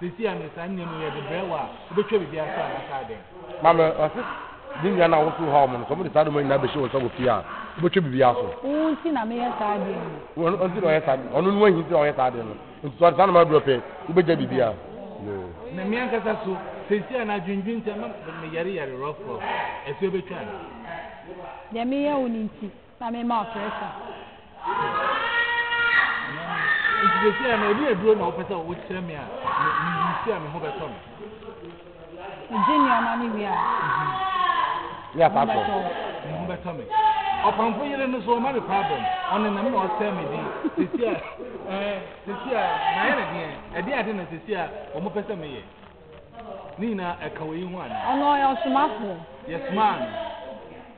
Sɛsi a ne saa nneɛma yi yɛde brɛ wo a, wobɛtwa biribi aso anaa saa dɛn? Maame, ɔse ne nua no a wɔso haw mo no, sɛ wɔde saa nneɛma nyinaa bɛhyɛ wo nsa wɔ fie a, wobɛtwa biribi aso? Wo nti na meyɛ saa adeɛ yi. Ɔno nti na ɔyɛ saa adeɛ, ɔno ne wahi nti na ɔyɛ saa adeɛ no. Nti sɛ ɔde saa nneɛma no brɛ pɛ, wobɛgya biribi a? Yoo. Na me ankasa so, sɛsi a n'adwendwen nti ama meyareyare rɔfrɔf, ɛso yɛbɛtwa anaa? Deɛ meyɛ wo no nti. Na me ma pressure. Nti de sɛ no odi aduro na wopɛ sɛ wo kyerɛ me a me me si a me ho bɛtɔ me. Gye nneɛma ne wie a. Yɛ afa kɔ. Me ho bɛtɔ me. Ɔpamfo yere no so ɔma me problem. Ɔne nam na ɔsɛn me din. Sisi a ɛɛ sisi a na yɛ ne deɛ. Ɛdeɛ ade na sisi a wɔn pɛ sɛ me yɛ. Ne nyinaa ɛka wɔ yi ho ana. Ɔno ɔyɛ ɔsomafo. Yɛ soma ano.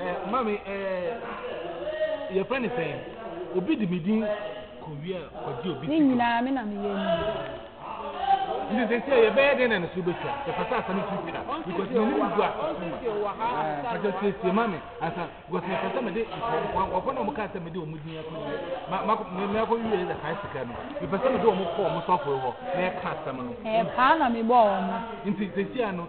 Eh, mami, eh, your friend is saying, Obi di me din kowia kɔgye obi sika. Ne nyinaa me na me yɛ ni. Nti sɛ sɛ yɛbɛyɛ dɛn na ne so bɛtwa yɛfa sɛ asɛm so twa because ne nim gu asɛsɛ siesie ma me ansa because mepɛ sɛ mede nkɔfoɔ na ɔmoka sɛ mede ɔmo din akɔwie mɛkɔ wie yɛ saa sika no mepɛ sɛ mede ɔmo kɔ ɔmo sɔfoe hɔ na ɛka asɛm no ɛpaa na mebɔɔ ɔmo nti sɛsia no